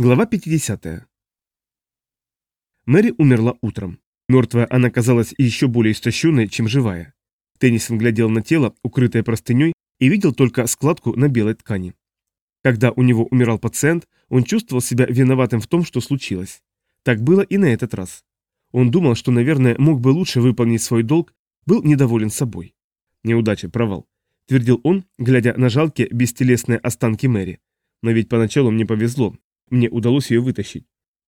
Глава 50. Мэри умерла утром. Мертвая она казалась еще более истощенной, чем живая. Теннисон глядел на тело, укрытое простыней, и видел только складку на белой ткани. Когда у него умирал пациент, он чувствовал себя виноватым в том, что случилось. Так было и на этот раз. Он думал, что, наверное, мог бы лучше выполнить свой долг, был недоволен собой. Неудача, провал, твердил он, глядя на жалкие бестелесные останки Мэри. Но ведь поначалу мне повезло, мне удалось ее вытащить.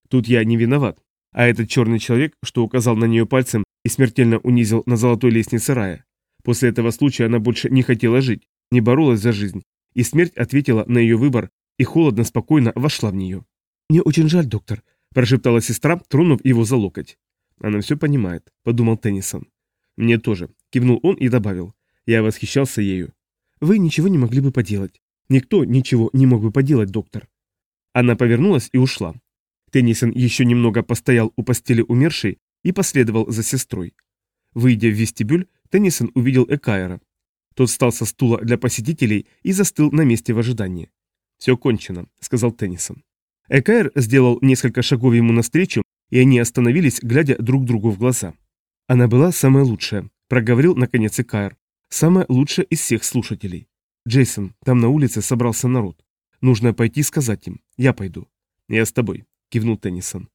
Тут я не виноват. А этот черный человек, что указал на нее пальцем и смертельно унизил на золотой лестнице рая. После этого случая она больше не хотела жить, не боролась за жизнь, и смерть ответила на ее выбор и холодно, спокойно вошла в нее. «Мне очень жаль, доктор», – прошептала сестра, тронув его за локоть. «Она все понимает», – подумал Теннисон. «Мне тоже», – кивнул он и добавил. «Я восхищался ею». «Вы ничего не могли бы поделать. Никто ничего не мог бы поделать, доктор». Она повернулась и ушла. Теннисон еще немного постоял у постели умершей и последовал за сестрой. Выйдя в вестибюль, Теннисон увидел Экайра. Тот встал со стула для посетителей и застыл на месте в ожидании. «Все кончено», — сказал Теннисон. Экайр сделал несколько шагов ему навстречу, и они остановились, глядя друг другу в глаза. «Она была самая лучшая», — проговорил наконец Экайр. «Самая лучшая из всех слушателей. Джейсон, там на улице собрался народ. Нужно пойти сказать им. Я пойду. Я с тобой, кивнул Теннисон.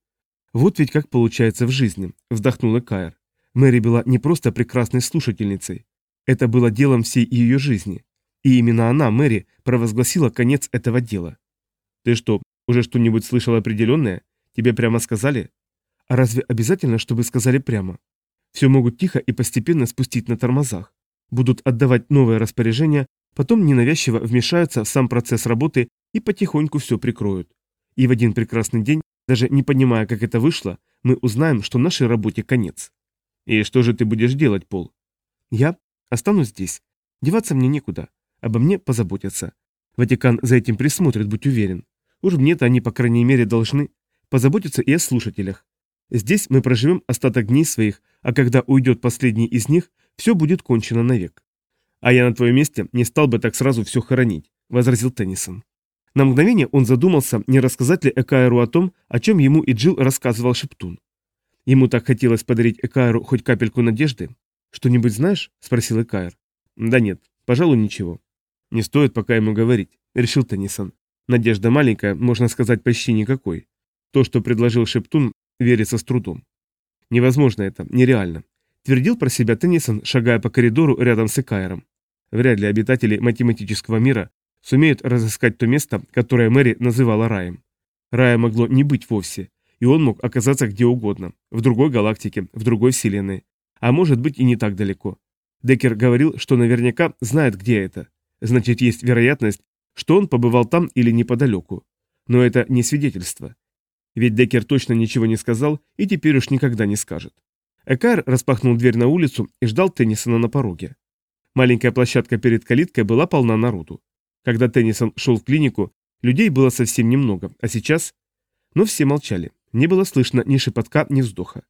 Вот ведь как получается в жизни, вздохнула Кайр. Мэри была не просто прекрасной слушательницей. Это было делом всей ее жизни. И именно она, Мэри, провозгласила конец этого дела. Ты что, уже что-нибудь слышал определенное? Тебе прямо сказали? А разве обязательно, чтобы сказали прямо? Все могут тихо и постепенно спустить на тормозах. Будут отдавать новые распоряжения, потом ненавязчиво вмешаются в сам процесс работы и потихоньку все прикроют. И в один прекрасный день, даже не понимая, как это вышло, мы узнаем, что нашей работе конец. И что же ты будешь делать, Пол? Я останусь здесь. Деваться мне некуда. Обо мне позаботятся. Ватикан за этим присмотрит, будь уверен. Уж мне-то они, по крайней мере, должны позаботиться и о слушателях. Здесь мы проживем остаток дней своих, а когда уйдет последний из них, все будет кончено навек. «А я на твоем месте не стал бы так сразу все хоронить», — возразил Теннисон. На мгновение он задумался, не рассказать ли Экаеру о том, о чем ему и Джилл рассказывал Шептун. Ему так хотелось подарить Экаеру хоть капельку надежды. «Что-нибудь знаешь?» — спросил Экаер. «Да нет, пожалуй, ничего». «Не стоит пока ему говорить», — решил Теннисон. «Надежда маленькая, можно сказать, почти никакой. То, что предложил Шептун, верится с трудом. Невозможно это, нереально», — твердил про себя Теннисон, шагая по коридору рядом с Экаером. Вряд ли обитатели математического мира сумеют разыскать то место, которое Мэри называла раем. Рая могло не быть вовсе, и он мог оказаться где угодно, в другой галактике, в другой вселенной, а может быть и не так далеко. Деккер говорил, что наверняка знает, где это. Значит, есть вероятность, что он побывал там или неподалеку. Но это не свидетельство. Ведь Деккер точно ничего не сказал и теперь уж никогда не скажет. Экар распахнул дверь на улицу и ждал Теннисона на пороге. Маленькая площадка перед калиткой была полна народу. Когда Теннисон шел в клинику, людей было совсем немного, а сейчас... Но все молчали. Не было слышно ни шепотка, ни вздоха.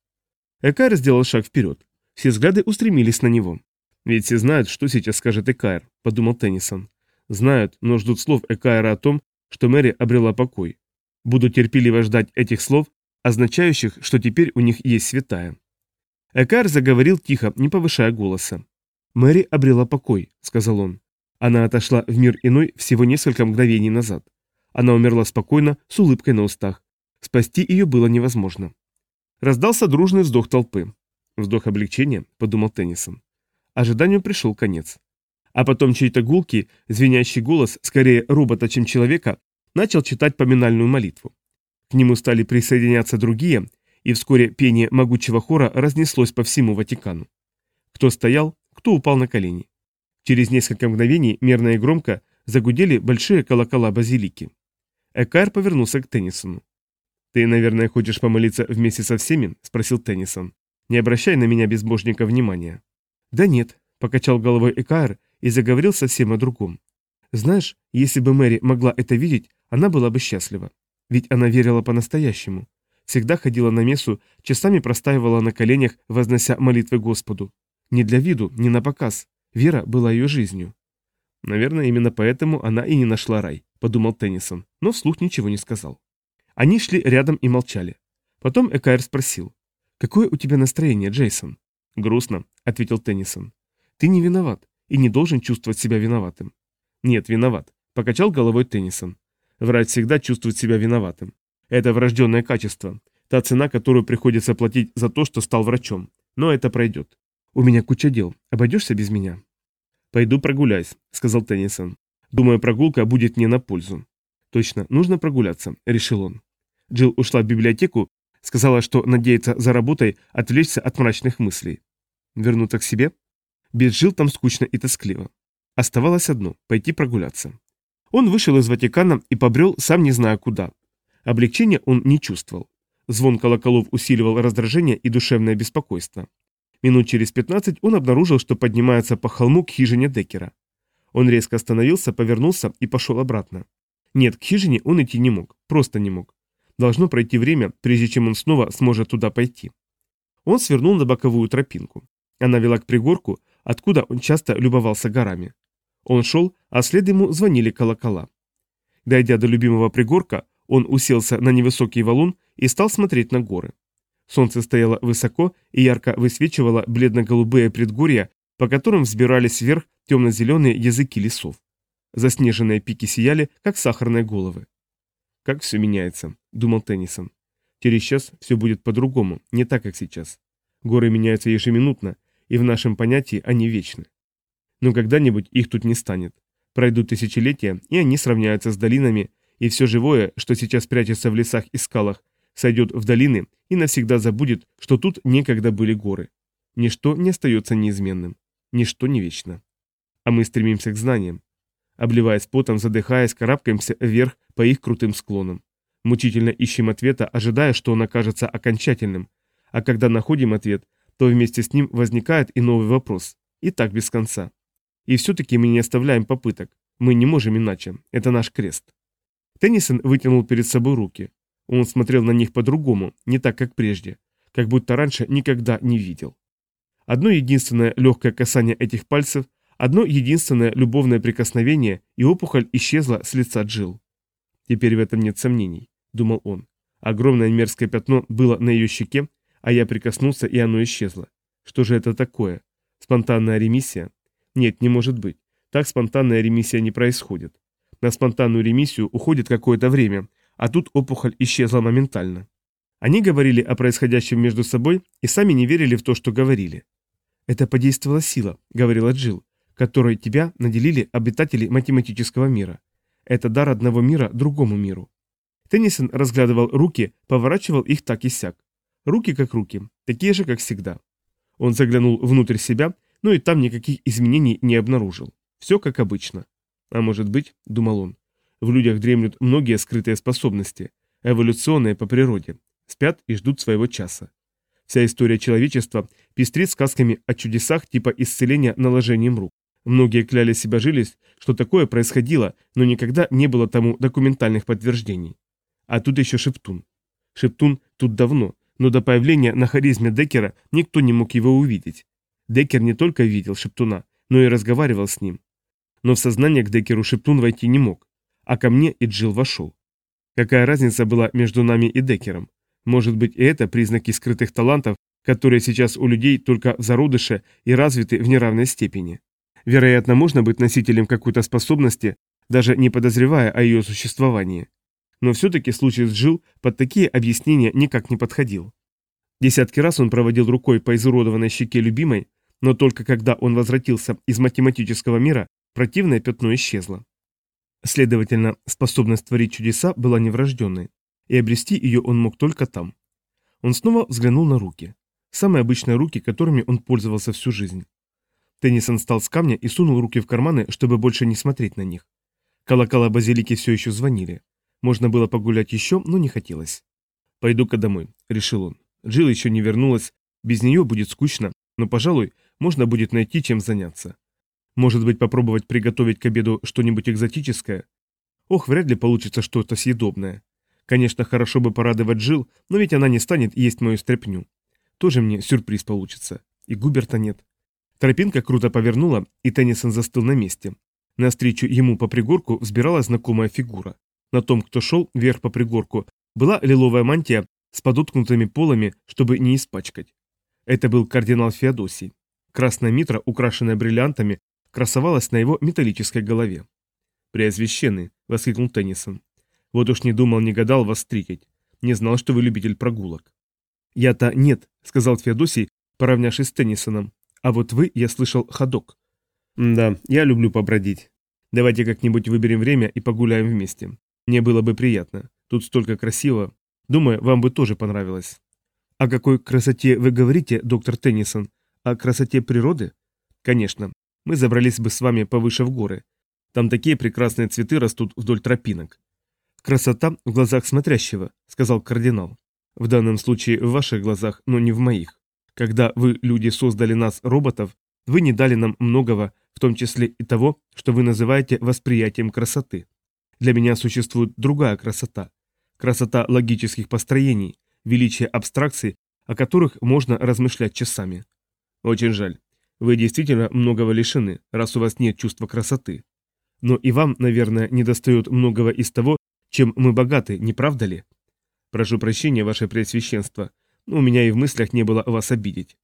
Экайр сделал шаг вперед. Все взгляды устремились на него. «Ведь все знают, что сейчас скажет Экайр», — подумал Теннисон. «Знают, но ждут слов Экайра о том, что Мэри обрела покой. Буду терпеливо ждать этих слов, означающих, что теперь у них есть святая». Экайр заговорил тихо, не повышая голоса. «Мэри обрела покой», — сказал он. Она отошла в мир иной всего несколько мгновений назад. Она умерла спокойно, с улыбкой на устах. Спасти ее было невозможно. Раздался дружный вздох толпы. Вздох облегчения, подумал Теннисон. Ожиданию пришел конец. А потом чей-то гулкий, звенящий голос, скорее робота, чем человека, начал читать поминальную молитву. К нему стали присоединяться другие, и вскоре пение могучего хора разнеслось по всему Ватикану. Кто стоял, кто упал на колени. Через несколько мгновений мерно и громко загудели большие колокола базилики. Экар повернулся к Теннисону. «Ты, наверное, хочешь помолиться вместе со всеми?» – спросил Теннисон. «Не обращай на меня, безбожника, внимания». «Да нет», – покачал головой Экар и заговорил совсем о другом. «Знаешь, если бы Мэри могла это видеть, она была бы счастлива. Ведь она верила по-настоящему. Всегда ходила на мессу, часами простаивала на коленях, вознося молитвы Господу. Не для виду, не на показ. Вера была ее жизнью. Наверное, именно поэтому она и не нашла рай, подумал Теннисон, но вслух ничего не сказал. Они шли рядом и молчали. Потом Экайр спросил. «Какое у тебя настроение, Джейсон?» «Грустно», — ответил Теннисон. «Ты не виноват и не должен чувствовать себя виноватым». «Нет, виноват», — покачал головой Теннисон. Врач всегда чувствует себя виноватым. Это врожденное качество, та цена, которую приходится платить за то, что стал врачом. Но это пройдет. У меня куча дел. Обойдешься без меня? Пойду прогуляюсь, сказал Теннисон. Думаю, прогулка будет мне на пользу. Точно, нужно прогуляться, решил он. Джилл ушла в библиотеку, сказала, что надеется за работой отвлечься от мрачных мыслей. Вернуться к себе? Без Джилл там скучно и тоскливо. Оставалось одно – пойти прогуляться. Он вышел из Ватикана и побрел, сам не зная куда. Облегчения он не чувствовал. Звон колоколов усиливал раздражение и душевное беспокойство. Минут через 15 он обнаружил, что поднимается по холму к хижине Деккера. Он резко остановился, повернулся и пошел обратно. Нет, к хижине он идти не мог, просто не мог. Должно пройти время, прежде чем он снова сможет туда пойти. Он свернул на боковую тропинку. Она вела к пригорку, откуда он часто любовался горами. Он шел, а след ему звонили колокола. Дойдя до любимого пригорка, он уселся на невысокий валун и стал смотреть на горы. Солнце стояло высоко и ярко высвечивало бледно-голубые предгорья, по которым взбирались вверх темно-зеленые языки лесов. Заснеженные пики сияли, как сахарные головы. «Как все меняется», — думал Теннисон. «Через час все будет по-другому, не так, как сейчас. Горы меняются ежеминутно, и в нашем понятии они вечны. Но когда-нибудь их тут не станет. Пройдут тысячелетия, и они сравняются с долинами, и все живое, что сейчас прячется в лесах и скалах, сойдет в долины и навсегда забудет, что тут некогда были горы. Ничто не остается неизменным. Ничто не вечно. А мы стремимся к знаниям. Обливаясь потом, задыхаясь, карабкаемся вверх по их крутым склонам. Мучительно ищем ответа, ожидая, что он окажется окончательным. А когда находим ответ, то вместе с ним возникает и новый вопрос. И так без конца. И все-таки мы не оставляем попыток. Мы не можем иначе. Это наш крест. Теннисон вытянул перед собой руки. Он смотрел на них по-другому, не так, как прежде. Как будто раньше никогда не видел. Одно единственное легкое касание этих пальцев, одно единственное любовное прикосновение, и опухоль исчезла с лица Джил. Теперь в этом нет сомнений, думал он. Огромное мерзкое пятно было на ее щеке, а я прикоснулся, и оно исчезло. Что же это такое? Спонтанная ремиссия? Нет, не может быть. Так спонтанная ремиссия не происходит. На спонтанную ремиссию уходит какое-то время, а тут опухоль исчезла моментально. Они говорили о происходящем между собой и сами не верили в то, что говорили. «Это подействовала сила», — говорила Джилл, «которой тебя наделили обитатели математического мира. Это дар одного мира другому миру». Теннисон разглядывал руки, поворачивал их так и сяк. Руки как руки, такие же, как всегда. Он заглянул внутрь себя но и там никаких изменений не обнаружил. Все как обычно. А может быть, думал он, в людях дремлют многие скрытые способности, эволюционные по природе, спят и ждут своего часа. Вся история человечества пестрит сказками о чудесах типа исцеления наложением рук. Многие кляли себя жились, что такое происходило, но никогда не было тому документальных подтверждений. А тут еще Шептун. Шептун тут давно, но до появления на харизме Деккера никто не мог его увидеть. Деккер не только видел Шептуна, но и разговаривал с ним. Но в сознание к Деккеру Шептун войти не мог, а ко мне и Джилл вошел. Какая разница была между нами и Деккером? Может быть, и это признаки скрытых талантов, которые сейчас у людей только в зародыше и развиты в неравной степени. Вероятно, можно быть носителем какой-то способности, даже не подозревая о ее существовании. Но все-таки случай с Джилл под такие объяснения никак не подходил. Десятки раз он проводил рукой по изуродованной щеке любимой, но только когда он возвратился из математического мира, противное пятно исчезло. Следовательно, способность творить чудеса была неврожденной, и обрести ее он мог только там. Он снова взглянул на руки. Самые обычные руки, которыми он пользовался всю жизнь. Теннисон встал с камня и сунул руки в карманы, чтобы больше не смотреть на них. Колокола базилики все еще звонили. Можно было погулять еще, но не хотелось. «Пойду-ка домой», — решил он. Джилл еще не вернулась, без нее будет скучно, но, пожалуй, можно будет найти чем заняться. Может быть, попробовать приготовить к обеду что-нибудь экзотическое? Ох, вряд ли получится что-то съедобное. Конечно, хорошо бы порадовать Джилл, но ведь она не станет есть мою стряпню. Тоже мне сюрприз получится. И Губерта нет. Тропинка круто повернула, и Теннисон застыл на месте. Навстречу ему по пригорку взбиралась знакомая фигура. На том, кто шел вверх по пригорку, была лиловая мантия с подоткнутыми полами, чтобы не испачкать. Это был кардинал Феодосий. Красная митра, украшенная бриллиантами, красовалась на его металлической голове. «Преосвященный!» — воскликнул Теннисон. «Вот уж не думал, не гадал вас встретить. Не знал, что вы любитель прогулок». «Я-то нет», — сказал Феодосий, поравнявшись с Теннисоном. «А вот вы, я слышал, ходок». «Да, я люблю побродить. Давайте как-нибудь выберем время и погуляем вместе. Мне было бы приятно. Тут столько красиво. Думаю, вам бы тоже понравилось». «О какой красоте вы говорите, доктор Теннисон? О красоте природы?» «Конечно. Мы забрались бы с вами повыше в горы. Там такие прекрасные цветы растут вдоль тропинок. Красота в глазах смотрящего, сказал кардинал. В данном случае в ваших глазах, но не в моих. Когда вы, люди, создали нас, роботов, вы не дали нам многого, в том числе и того, что вы называете восприятием красоты. Для меня существует другая красота. Красота логических построений, величие абстракций, о которых можно размышлять часами. Очень жаль. Вы действительно многого лишены, раз у вас нет чувства красоты. Но и вам, наверное, недостает многого из того, чем мы богаты, не правда ли? Прошу прощения, ваше преосвященство, но у меня и в мыслях не было вас обидеть.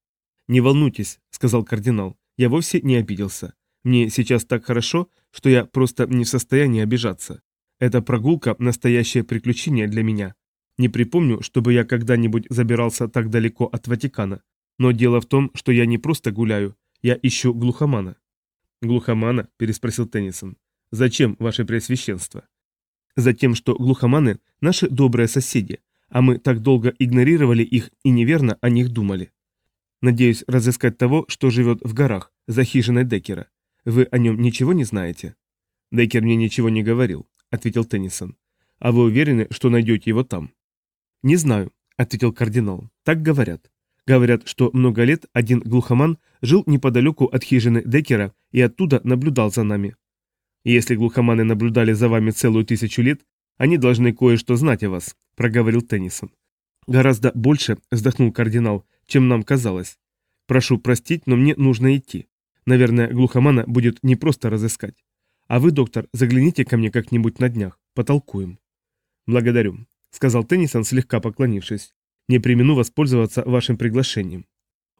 Не волнуйтесь, сказал кардинал, я вовсе не обиделся. Мне сейчас так хорошо, что я просто не в состоянии обижаться. Эта прогулка – настоящее приключение для меня. Не припомню, чтобы я когда-нибудь забирался так далеко от Ватикана. Но дело в том, что я не просто гуляю, я ищу глухомана. «Глухомана?» – переспросил Теннисон. «Зачем, ваше преосвященство?» «Затем, что глухоманы – наши добрые соседи, а мы так долго игнорировали их и неверно о них думали. Надеюсь разыскать того, что живет в горах, за хижиной Деккера. Вы о нем ничего не знаете?» «Деккер мне ничего не говорил», – ответил Теннисон. «А вы уверены, что найдете его там?» «Не знаю», – ответил кардинал. «Так говорят. Говорят, что много лет один глухоман жил неподалеку от хижины Деккера и оттуда наблюдал за нами. Если глухоманы наблюдали за вами целую тысячу лет, они должны кое-что знать о вас», — проговорил Теннисон. «Гораздо больше», — вздохнул кардинал, — «чем нам казалось. Прошу простить, но мне нужно идти. Наверное, глухомана будет не просто разыскать. А вы, доктор, загляните ко мне как-нибудь на днях, потолкуем». «Благодарю», — сказал Теннисон, слегка поклонившись. Не примену воспользоваться вашим приглашением.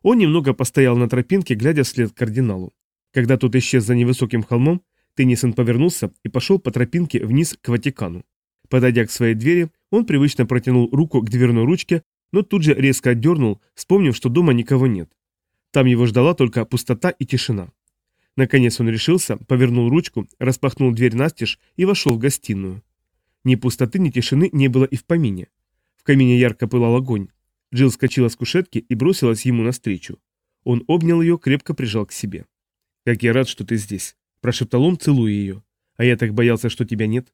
Он немного постоял на тропинке, глядя вслед кардиналу. Когда тот исчез за невысоким холмом, Теннисон повернулся и пошел по тропинке вниз к Ватикану. Подойдя к своей двери, он привычно протянул руку к дверной ручке, но тут же резко отдернул, вспомнив, что дома никого нет. Там его ждала только пустота и тишина. Наконец он решился, повернул ручку, распахнул дверь настежь и вошел в гостиную. Ни пустоты, ни тишины не было и в помине. В камине ярко пылал огонь. Джилл скочила с кушетки и бросилась ему навстречу. Он обнял ее, крепко прижал к себе. «Как я рад, что ты здесь», – прошептал он, целуя ее. «А я так боялся, что тебя нет».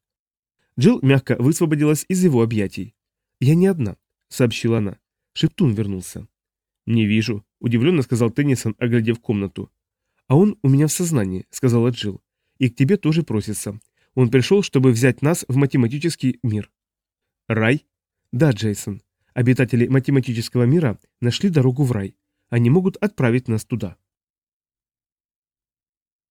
Джилл мягко высвободилась из его объятий. «Я не одна», — сообщила она. Шептун вернулся. «Не вижу», — удивленно сказал Теннисон, оглядев комнату. «А он у меня в сознании», — сказала Джилл. «И к тебе тоже просится. Он пришел, чтобы взять нас в математический мир». «Рай?» Да, Джейсон. Обитатели математического мира нашли дорогу в рай. Они могут отправить нас туда.